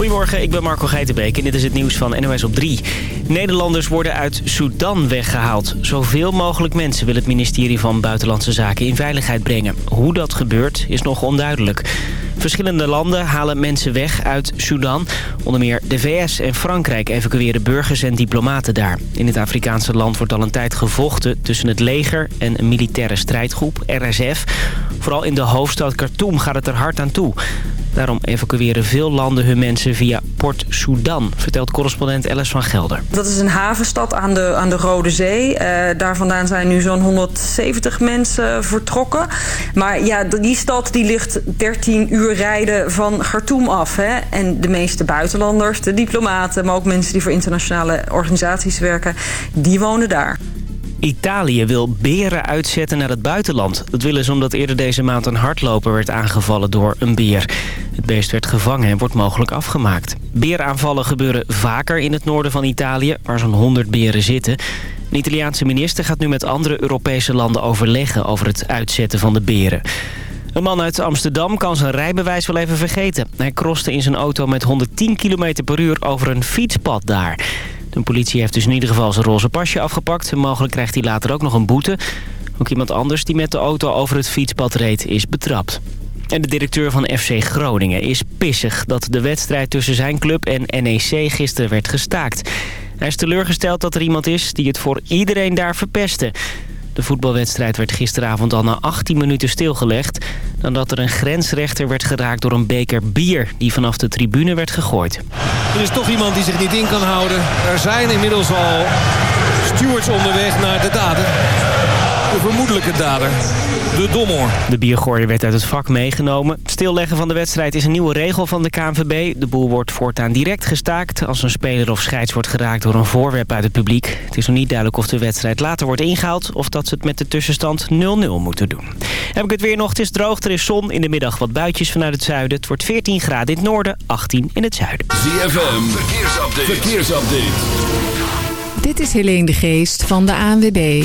Goedemorgen, ik ben Marco Geitenbeek en dit is het nieuws van NOS op 3. Nederlanders worden uit Sudan weggehaald. Zoveel mogelijk mensen wil het ministerie van Buitenlandse Zaken in veiligheid brengen. Hoe dat gebeurt is nog onduidelijk. Verschillende landen halen mensen weg uit Sudan. Onder meer de VS en Frankrijk evacueren burgers en diplomaten daar. In het Afrikaanse land wordt al een tijd gevochten tussen het leger en een militaire strijdgroep, RSF. Vooral in de hoofdstad Khartoum gaat het er hard aan toe. Daarom evacueren veel landen hun mensen via Port Sudan, vertelt correspondent Alice van Gelder. Dat is een havenstad aan de, aan de Rode Zee. Uh, daar vandaan zijn nu zo'n 170 mensen vertrokken. Maar ja, die stad die ligt 13 uur rijden van Khartoum af. Hè? En de meeste buitenlanders, de diplomaten... maar ook mensen die voor internationale organisaties werken, die wonen daar. Italië wil beren uitzetten naar het buitenland. Dat willen ze omdat eerder deze maand een hardloper werd aangevallen door een beer. Het beest werd gevangen en wordt mogelijk afgemaakt. Beeraanvallen gebeuren vaker in het noorden van Italië, waar zo'n 100 beren zitten. Een Italiaanse minister gaat nu met andere Europese landen overleggen over het uitzetten van de beren. Een man uit Amsterdam kan zijn rijbewijs wel even vergeten. Hij kroste in zijn auto met 110 km per uur over een fietspad daar. De politie heeft dus in ieder geval zijn roze pasje afgepakt. mogelijk krijgt hij later ook nog een boete. Ook iemand anders die met de auto over het fietspad reed is betrapt. En de directeur van FC Groningen is pissig dat de wedstrijd tussen zijn club en NEC gisteren werd gestaakt. Hij is teleurgesteld dat er iemand is die het voor iedereen daar verpestte. De voetbalwedstrijd werd gisteravond al na 18 minuten stilgelegd... nadat er een grensrechter werd geraakt door een beker bier... die vanaf de tribune werd gegooid. Er is toch iemand die zich niet in kan houden. Er zijn inmiddels al stewards onderweg naar de de vermoedelijke dader, de dommer. De biergooier werd uit het vak meegenomen. Stilleggen van de wedstrijd is een nieuwe regel van de KNVB. De boel wordt voortaan direct gestaakt als een speler of scheids wordt geraakt door een voorwerp uit het publiek. Het is nog niet duidelijk of de wedstrijd later wordt ingehaald of dat ze het met de tussenstand 0-0 moeten doen. Heb ik het weer nog, het is droog, er is zon, in de middag wat buitjes vanuit het zuiden. Het wordt 14 graden in het noorden, 18 in het zuiden. ZFM, verkeersupdate. verkeersupdate. Dit is Helene de Geest van de ANWB.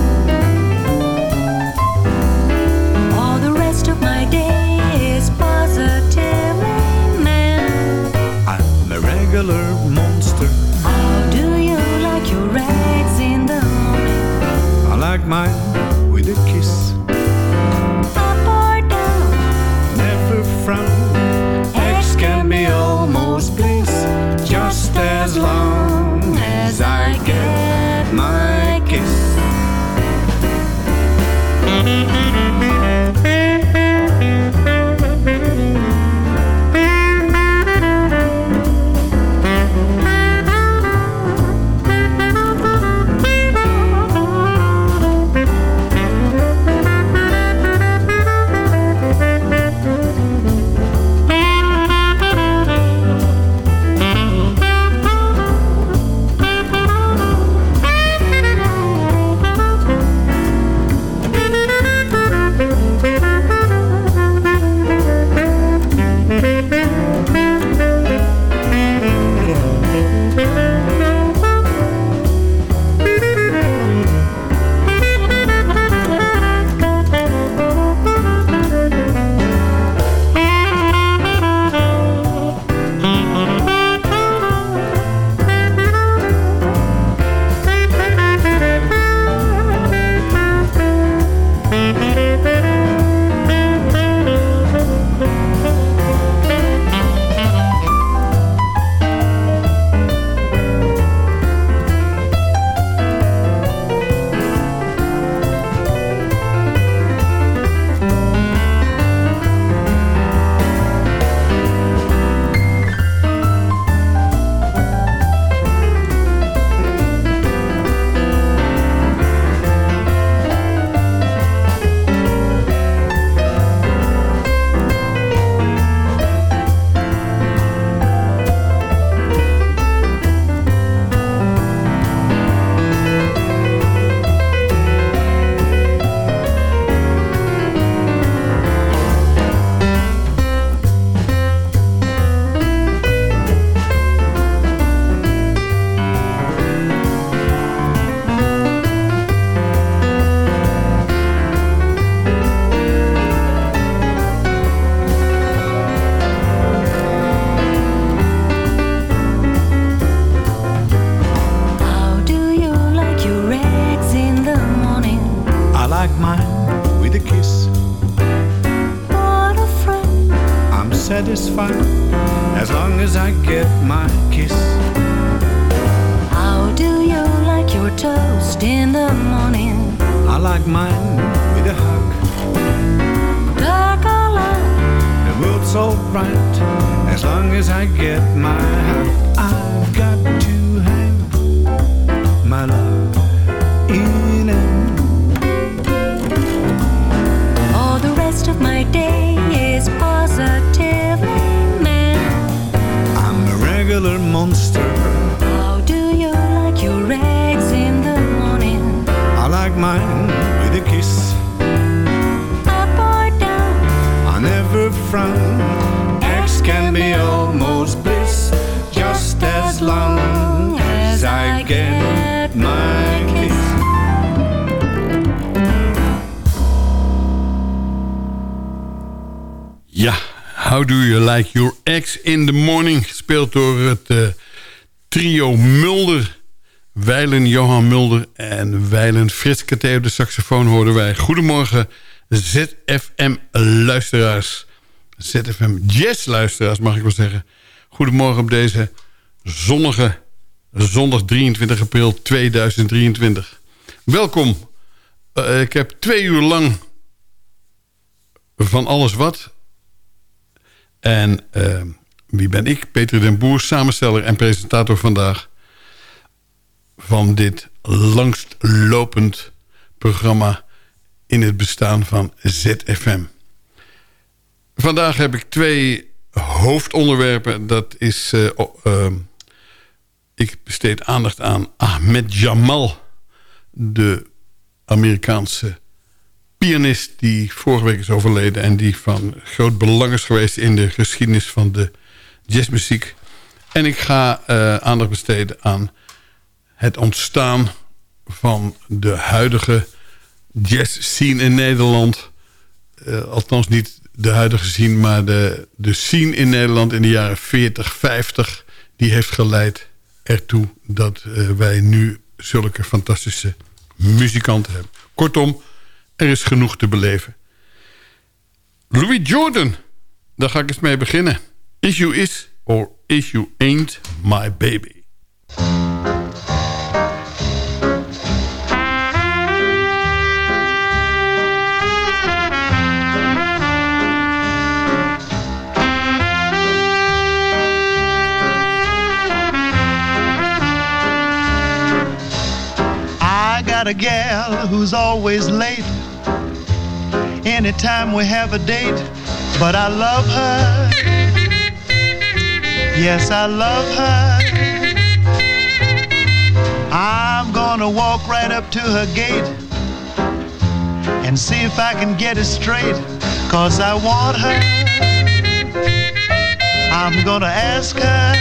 killer monster. How do you like your eggs in the morning? I like mine with a kiss. Up or down? Never frown monster. How Do You Like Your Ex in the Morning... gespeeld door het eh, trio Mulder. Weilen Johan Mulder en Weilen Frits op de saxofoon hoorden wij. Goedemorgen ZFM-luisteraars. ZFM Jazz-luisteraars, mag ik wel zeggen. Goedemorgen op deze zonnige zondag 23 april 2023. Welkom. Eh, ik heb twee uur lang van alles wat en uh, wie ben ik? Peter den Boer, samensteller en presentator vandaag... van dit langstlopend programma in het bestaan van ZFM. Vandaag heb ik twee hoofdonderwerpen. Dat is... Uh, uh, ik besteed aandacht aan Ahmed Jamal... de Amerikaanse pianist die vorige week is overleden... en die van groot belang is geweest in de geschiedenis van de jazzmuziek. En ik ga uh, aandacht besteden aan het ontstaan van de huidige jazz-scene in Nederland. Uh, althans niet de huidige scene, maar de, de scene in Nederland in de jaren 40, 50... die heeft geleid ertoe dat uh, wij nu zulke fantastische muzikanten hebben. Kortom... Er is genoeg te beleven. Louis Jordan, daar ga ik eens mee beginnen. Issue is or issue ain't my baby. I got a gal who's always late anytime we have a date. But I love her. Yes, I love her. I'm gonna walk right up to her gate and see if I can get it straight. Cause I want her. I'm gonna ask her.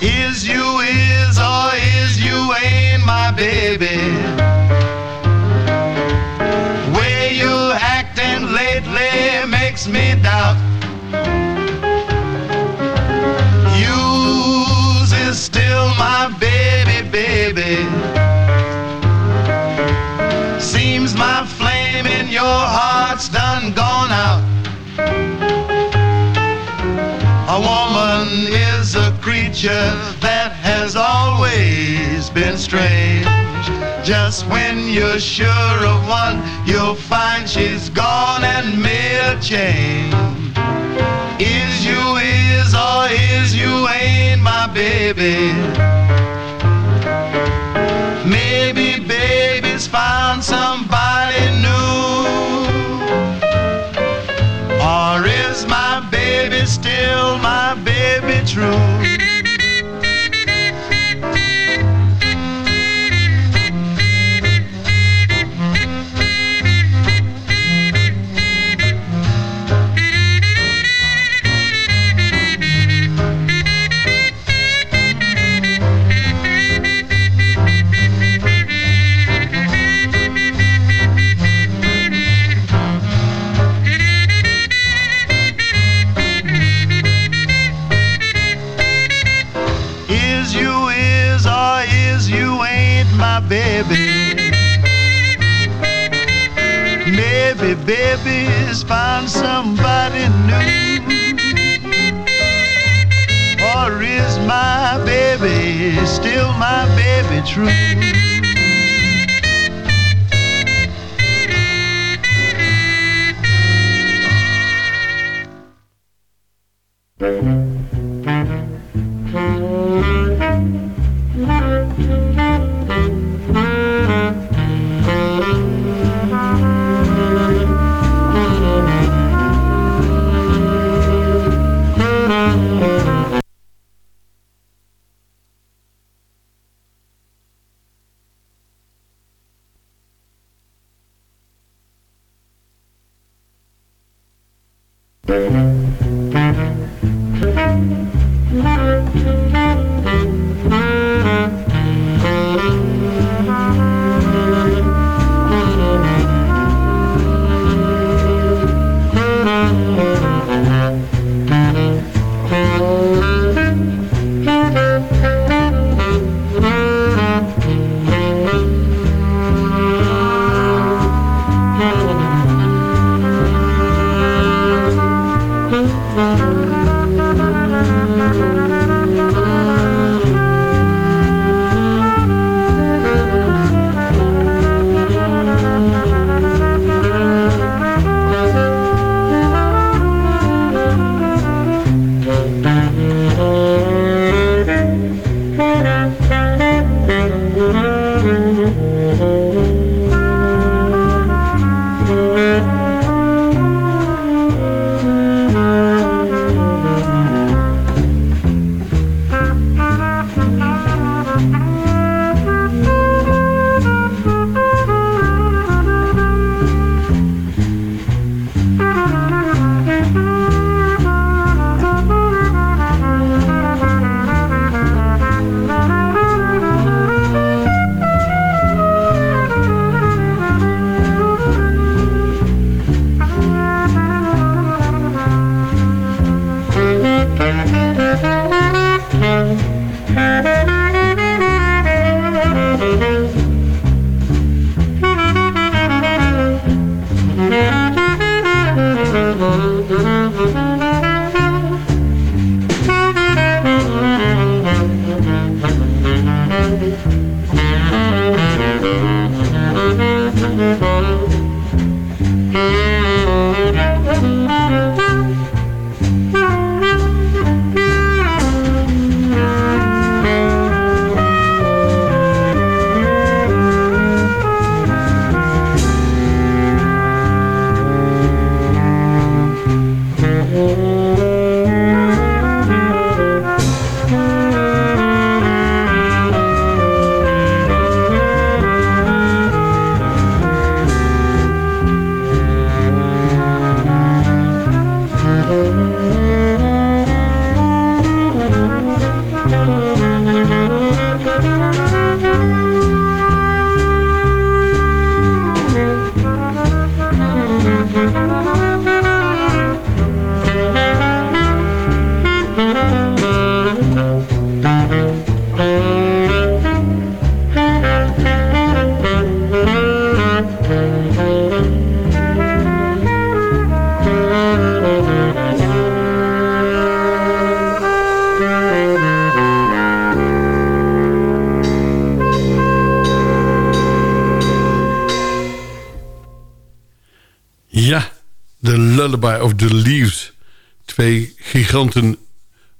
Is you is or is you ain't my baby? Me doubt. Yours is still my baby, baby. Seems my flame in your heart's done gone out. A woman is a creature that has always been strange. Just when you're sure of one, you'll find she's gone and made a change. Is you is or is you ain't my baby? Maybe baby's found somebody new. Or is my baby still my baby true? Found somebody new? Or is my baby still my baby true?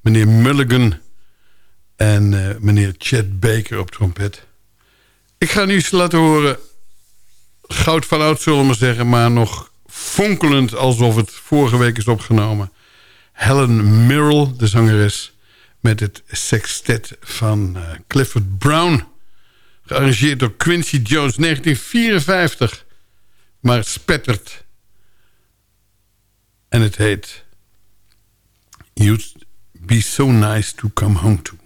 Meneer Mulligan en eh, meneer Chet Baker op trompet. Ik ga nu eens laten horen, goud van oud zullen we maar zeggen... maar nog fonkelend alsof het vorige week is opgenomen. Helen Mirrell, de zangeres, met het sextet van eh, Clifford Brown... gearrangeerd door Quincy Jones, 1954... maar het spettert... En het heet You'd Be So Nice To Come Home To.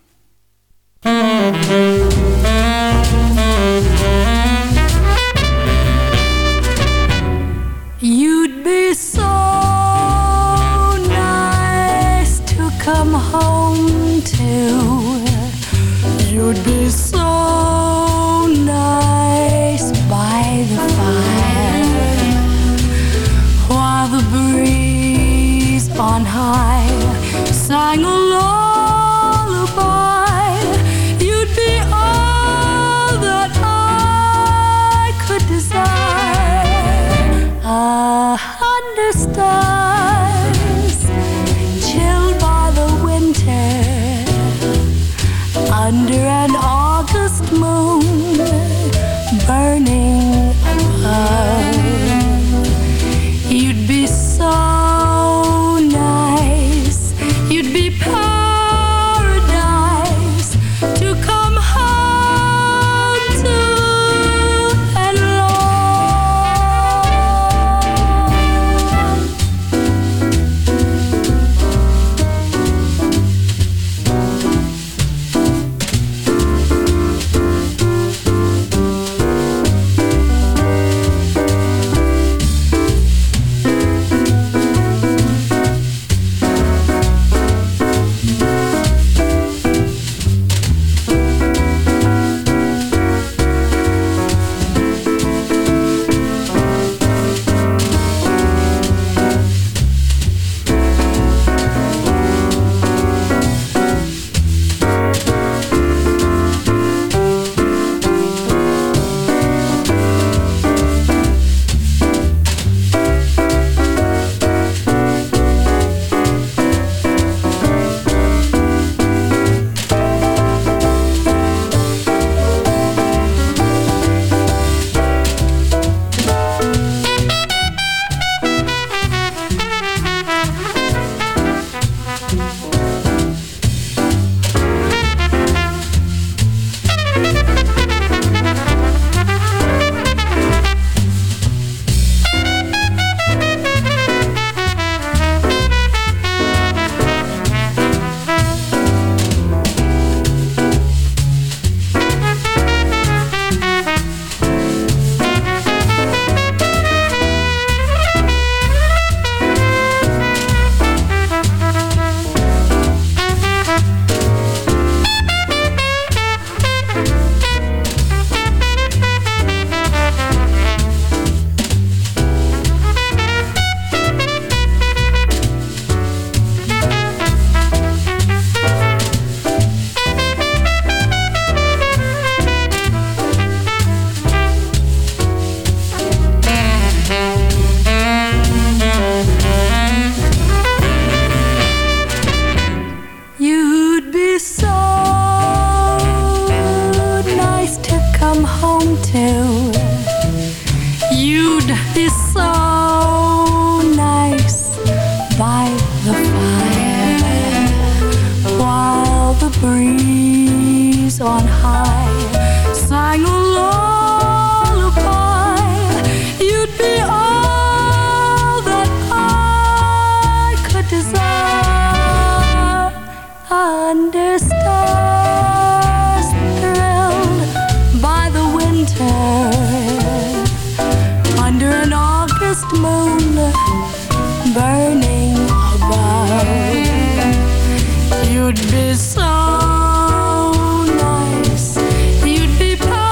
So nice. You'd be paradise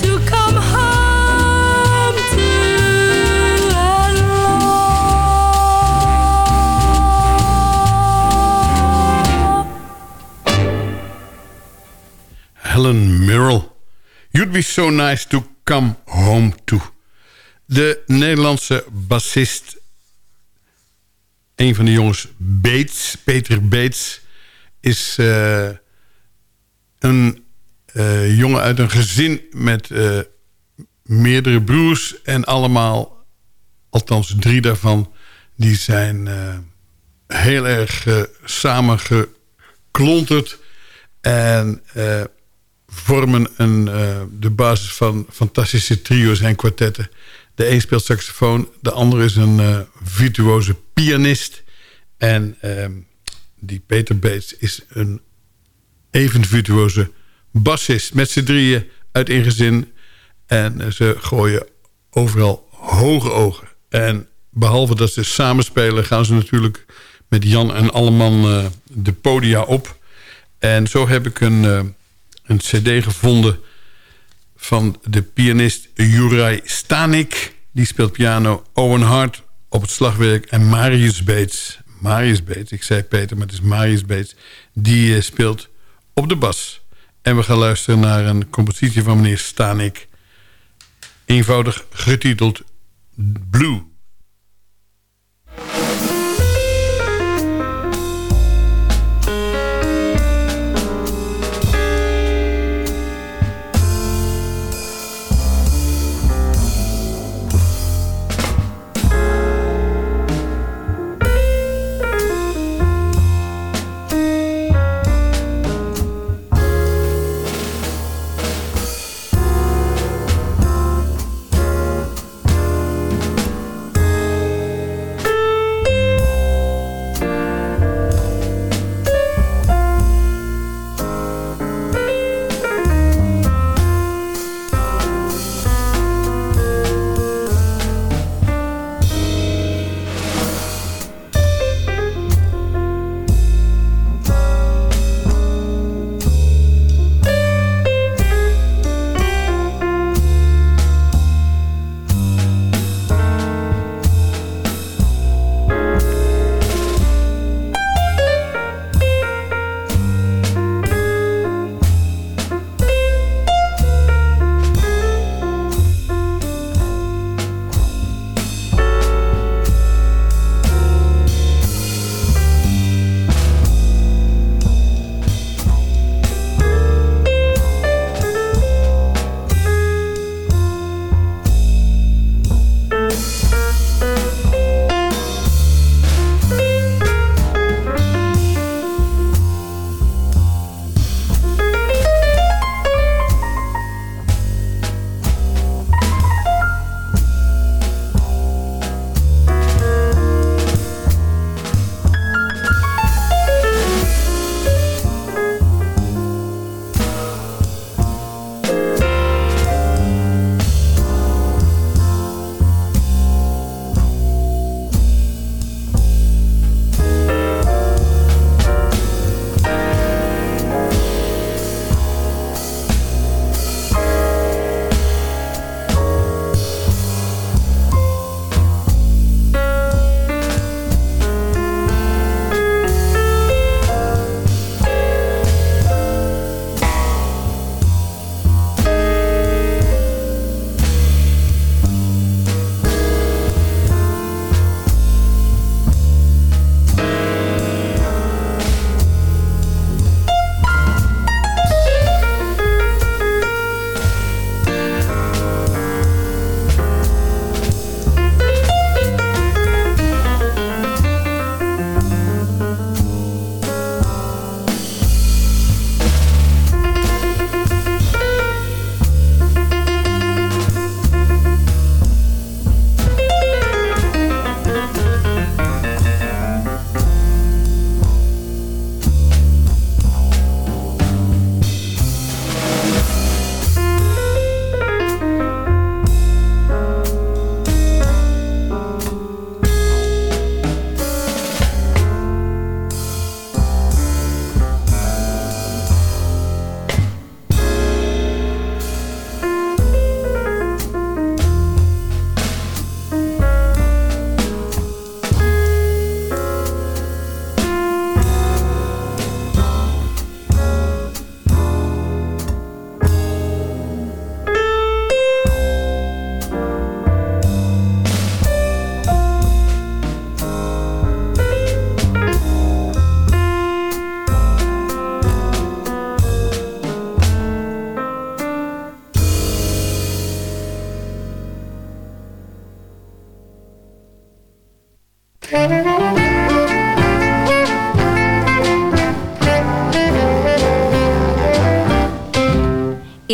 to come home to and love. Helen Mirrell. You'd be so nice to come home to. De Nederlandse bassist, een van de jongens, Beets, Peter Beets... is eh, een eh, jongen uit een gezin met eh, meerdere broers... en allemaal, althans drie daarvan, die zijn heel erg samengeklonterd... en vormen een, de basis van fantastische trio's en kwartetten. De een speelt saxofoon, de ander is een eh, virtuoze pianist. En ehm, die Peter Bates is een even virtuoze bassist. Met z'n drieën uit één gezin. En eh, ze gooien overal hoge ogen. En behalve dat ze samen spelen... gaan ze natuurlijk met Jan en Alleman eh, de podia op. En zo heb ik een, een cd gevonden... van de pianist Juraj Stanik. Die speelt piano. Owen Hart op het slagwerk. En Marius Beets. Marius Beets, ik zei Peter, maar het is Marius Beets. Die eh, speelt op de bas. En we gaan luisteren naar een compositie van meneer Stanik. Eenvoudig getiteld Blue.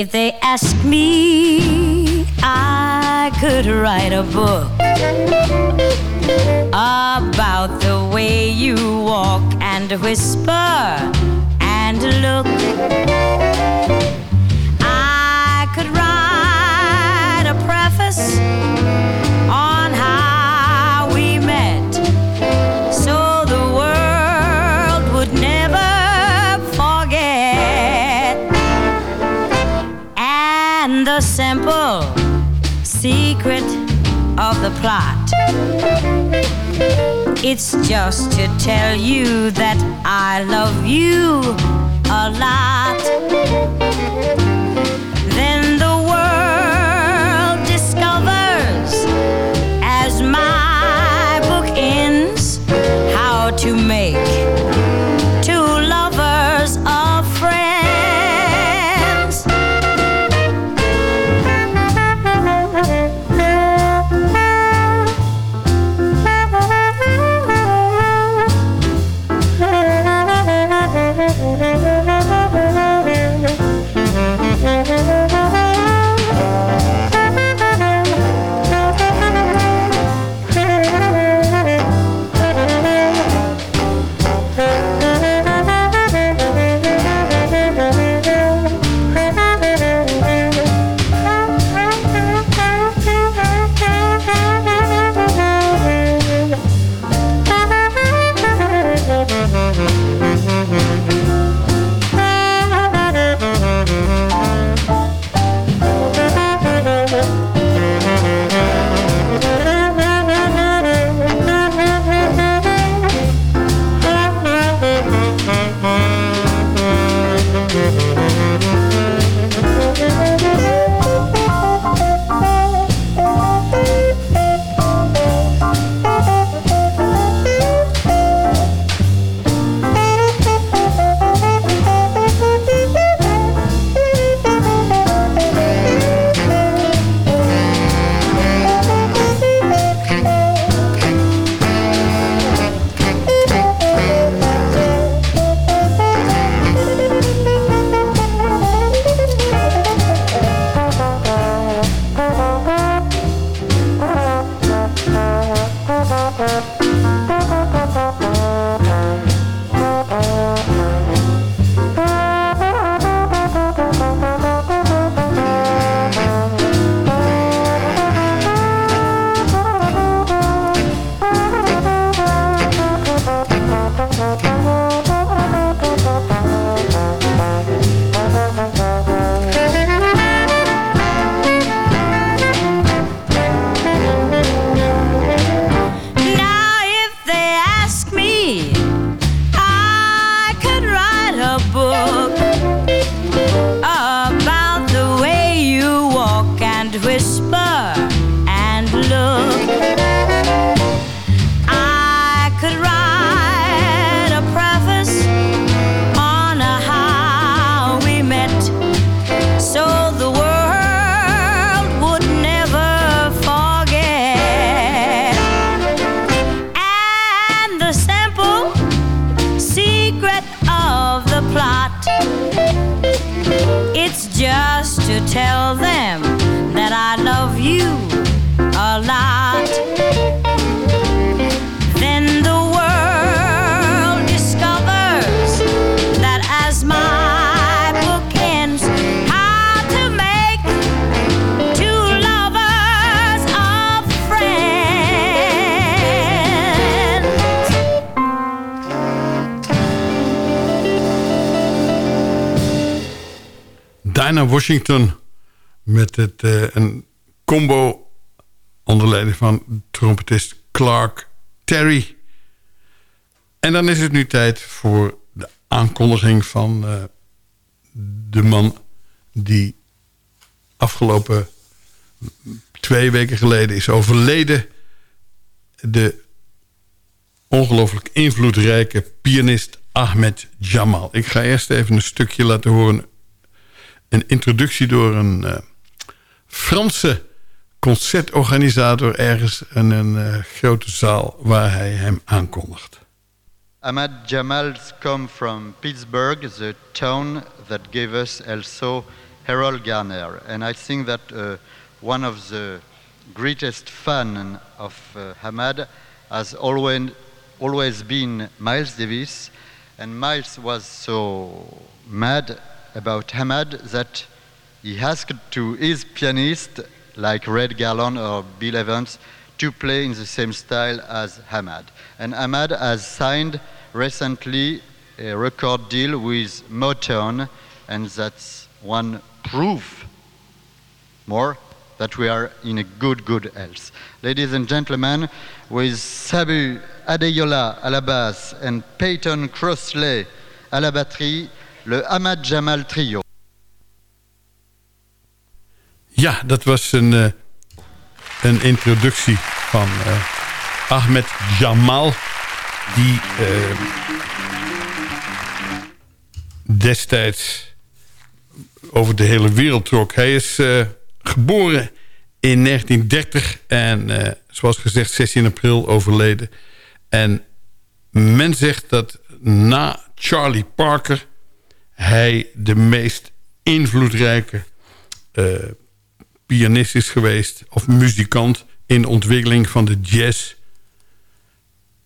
If they ask me, I could write a book about the way you walk and whisper and look. Plot. It's just to tell you that I love you a lot. Washington met het, eh, een combo onder leiding van trompetist Clark Terry. En dan is het nu tijd voor de aankondiging van eh, de man die afgelopen twee weken geleden is overleden. De ongelooflijk invloedrijke pianist Ahmed Jamal. Ik ga eerst even een stukje laten horen. Een introductie door een eh, Franse concertorganisator... ergens in een eh, grote zaal waar hij hem aankondigt. Ahmad Jamal come from Pittsburgh, the town that gave us also Harold Garner. And I think that uh, one of the greatest fan of uh, Hamad has always, always been Miles Davis. And Miles was so mad about Hamad that he asked to his pianist, like Red Garland or Bill Evans, to play in the same style as Hamad. And Hamad has signed recently a record deal with Motown, and that's one proof more that we are in a good, good health. Ladies and gentlemen, with Sabu Adeyola à la basse and Peyton Crossley à la batterie, le Ahmad Jamal Trio. Ja, dat was een, uh, een introductie van uh, Ahmed Jamal. Die uh, destijds over de hele wereld trok. Hij is geboren in 1930 en zoals gezegd 16 april overleden. En men zegt dat na Charlie Parker... hij de meest invloedrijke uh, pianist is geweest... of muzikant in de ontwikkeling van de jazz.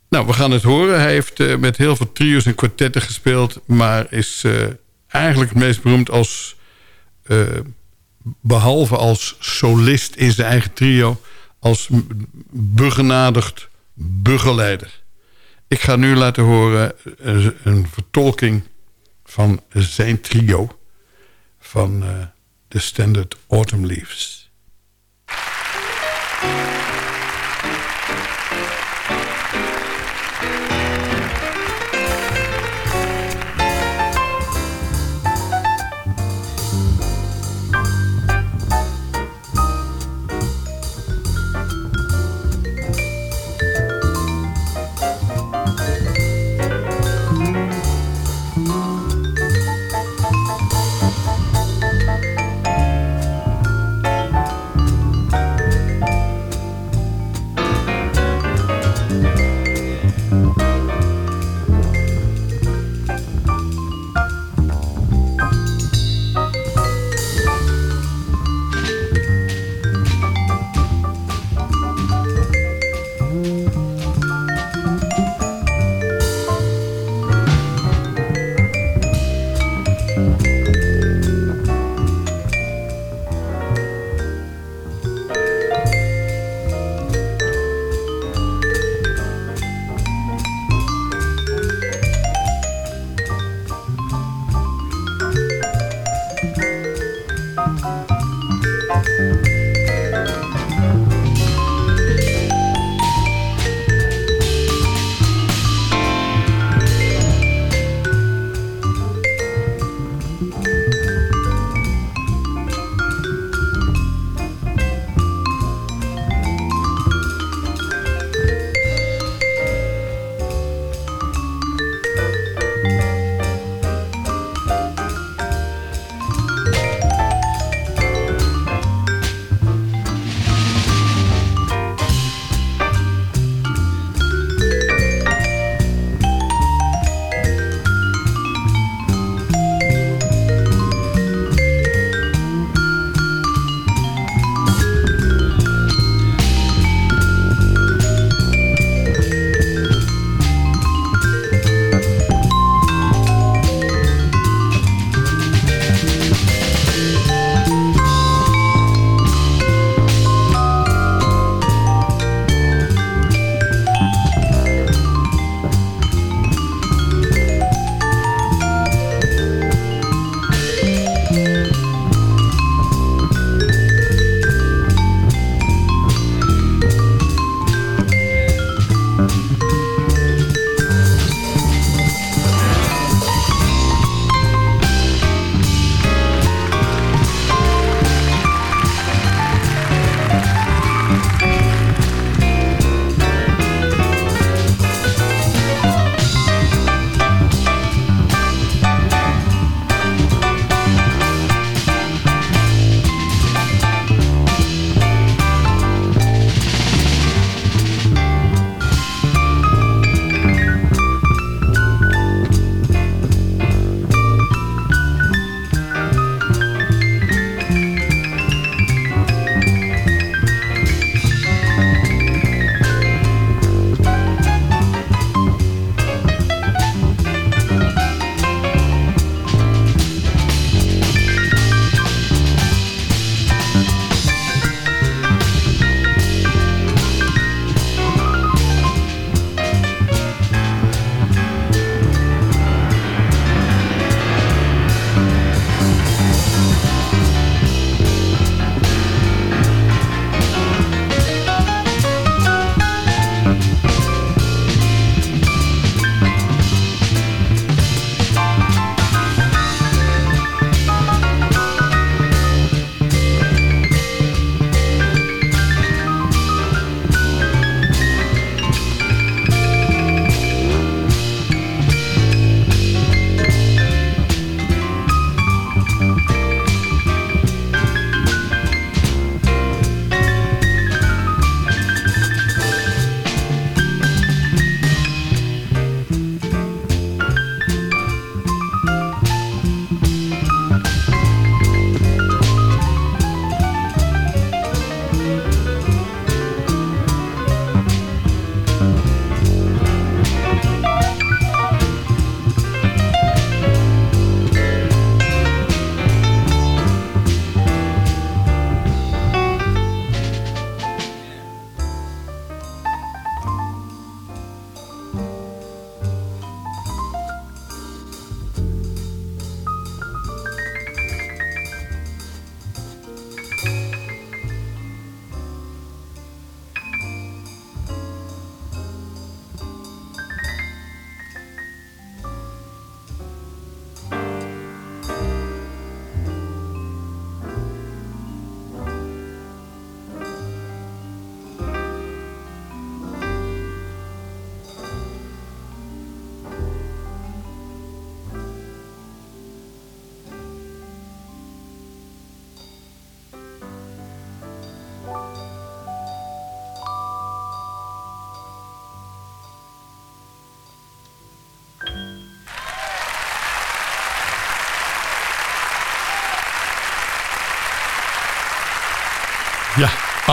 Nou, we gaan het horen. Hij heeft uh, met heel veel trio's en kwartetten gespeeld... maar is uh, eigenlijk het meest beroemd als... behalve als solist in zijn eigen trio... als begenadigd begeleider. Ik ga nu laten horen een vertolking van zijn trio... van uh, de Standard Autumn Leaves.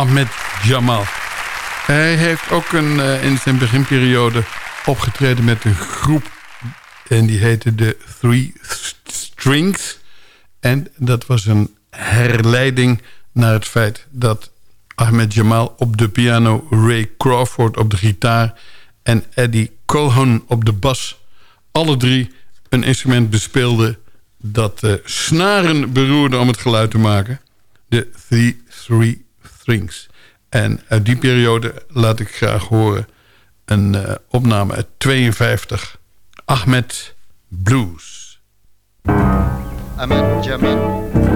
Ahmed Jamal. Hij heeft ook een, eh, in zijn beginperiode opgetreden met een groep. En die heette de Three Strings. En dat was een herleiding naar het feit dat Ahmed Jamal op de piano... Ray Crawford op de gitaar en Eddie Cohen op de bas... alle drie een instrument bespeelden dat uh, snaren beroerde om het geluid te maken. De Three, three Strings. En uit die periode laat ik graag horen een uh, opname uit 52. Ahmed Blues. Jamal.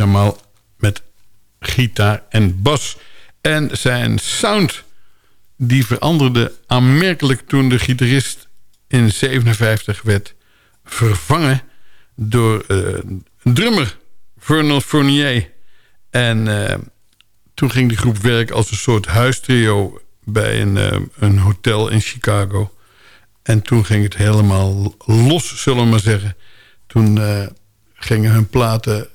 Jamal met gitaar en bas. En zijn sound die veranderde aanmerkelijk toen de gitarist in 57 werd vervangen door uh, een drummer, Vernal Fournier. En uh, toen ging die groep werken als een soort huistrio bij een, uh, een hotel in Chicago. En toen ging het helemaal los, zullen we maar zeggen. Toen gingen hun platen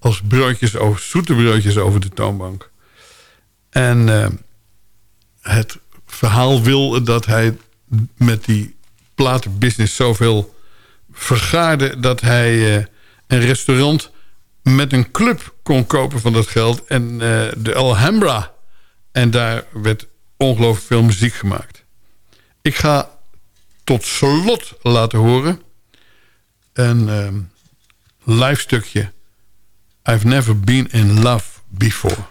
als broodjes over, zoete broodjes over de toonbank. En uh, het verhaal wil dat hij met die platenbusiness zoveel vergaarde... dat hij uh, een restaurant met een club kon kopen van dat geld. En uh, de Alhambra. En daar werd ongelooflijk veel muziek gemaakt. Ik ga tot slot laten horen... een live stukje I've never been in love before.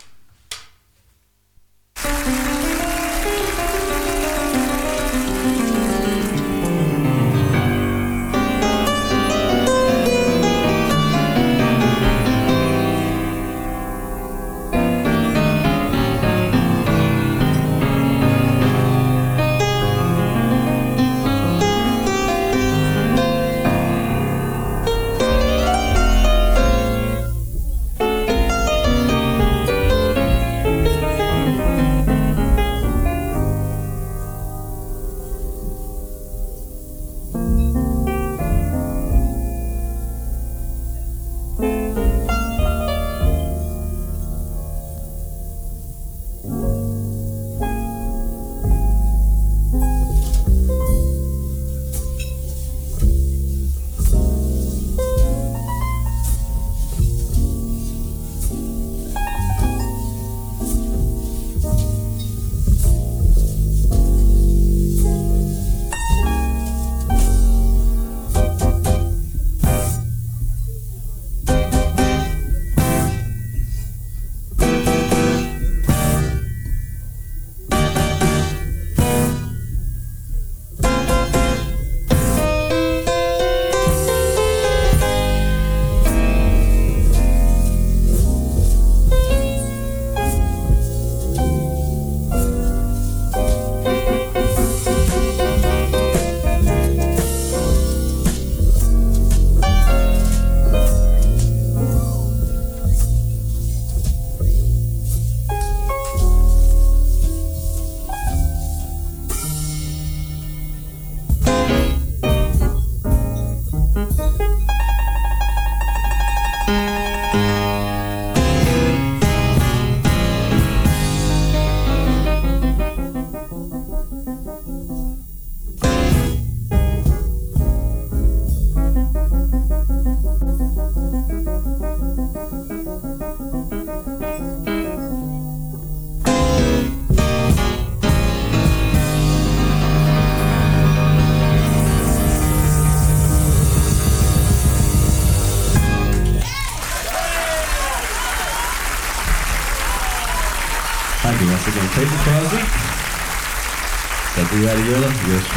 Yes.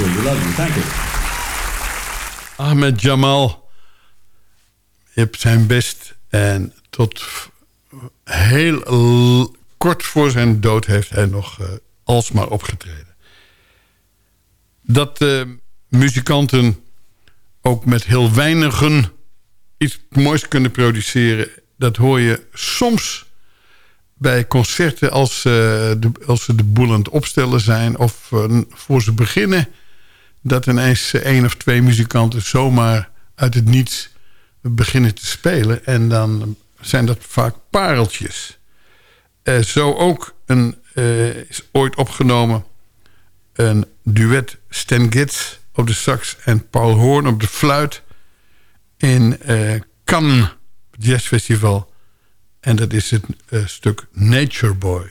Thank you. Ahmed Jamal. Je hebt zijn best. En tot heel kort voor zijn dood heeft hij nog eh, alsmaar opgetreden. Dat eh, muzikanten ook met heel weinigen iets moois kunnen produceren... dat hoor je soms bij concerten als, eh, de, als ze de boel aan het opstellen zijn... of eh, voor ze beginnen dat ineens één of twee muzikanten zomaar uit het niets beginnen te spelen. En dan zijn dat vaak pareltjes. Eh, zo ook een, eh, is ooit opgenomen een duet Stan Getz op de sax en Paul Hoorn op de fluit in eh Cannes Jazz Festival. En dat is het eh, stuk Nature Boy.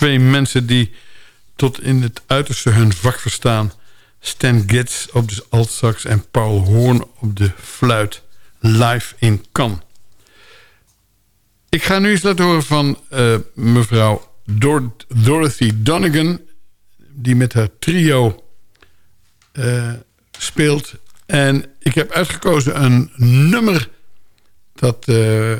Twee mensen die tot in het uiterste hun vak verstaan. Stan Getz op de altsax en Paul Hoorn op de fluit live in Cannes. Ik ga nu eens laten horen van eh, mevrouw Dor Dorothy Donegan... die met haar trio eh, speelt. En ik heb uitgekozen een nummer... Dat, eh,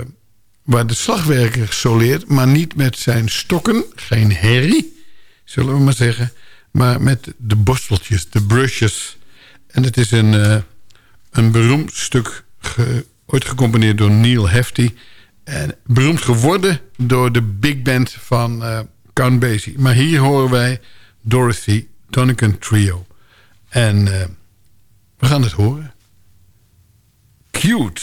waar de slagwerker soleert... maar niet met zijn stokken, geen herrie, zullen we maar zeggen... maar met de borsteltjes, de brushes. En het is een, eh, een beroemd stuk... Ooit gecomponeerd door Neil Hefti... En beroemd geworden door de big band van uh, Count Basie. Maar hier horen wij Dorothy Donegan Trio. En uh, we gaan het horen. Cute.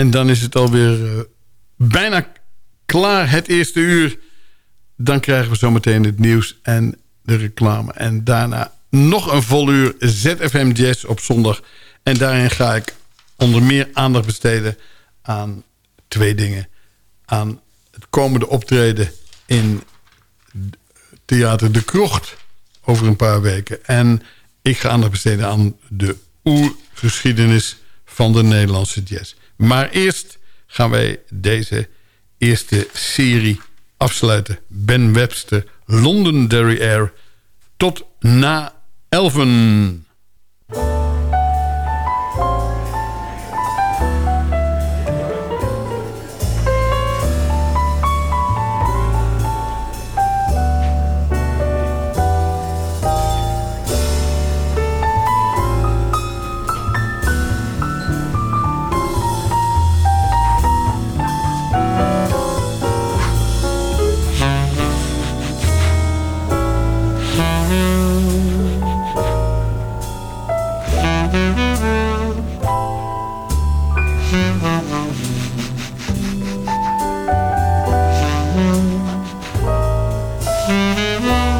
En dan is het alweer uh, bijna klaar, het eerste uur. Dan krijgen we zometeen het nieuws en de reclame. En daarna nog een vol uur ZFM Jazz op zondag. En daarin ga ik onder meer aandacht besteden aan twee dingen. Aan het komende optreden in Theater De Krocht over een paar weken. En ik ga aandacht besteden aan de oergeschiedenis van de Nederlandse jazz. Maar eerst gaan wij deze eerste serie afsluiten. Ben Webster, Londonderry Air, tot na Thank.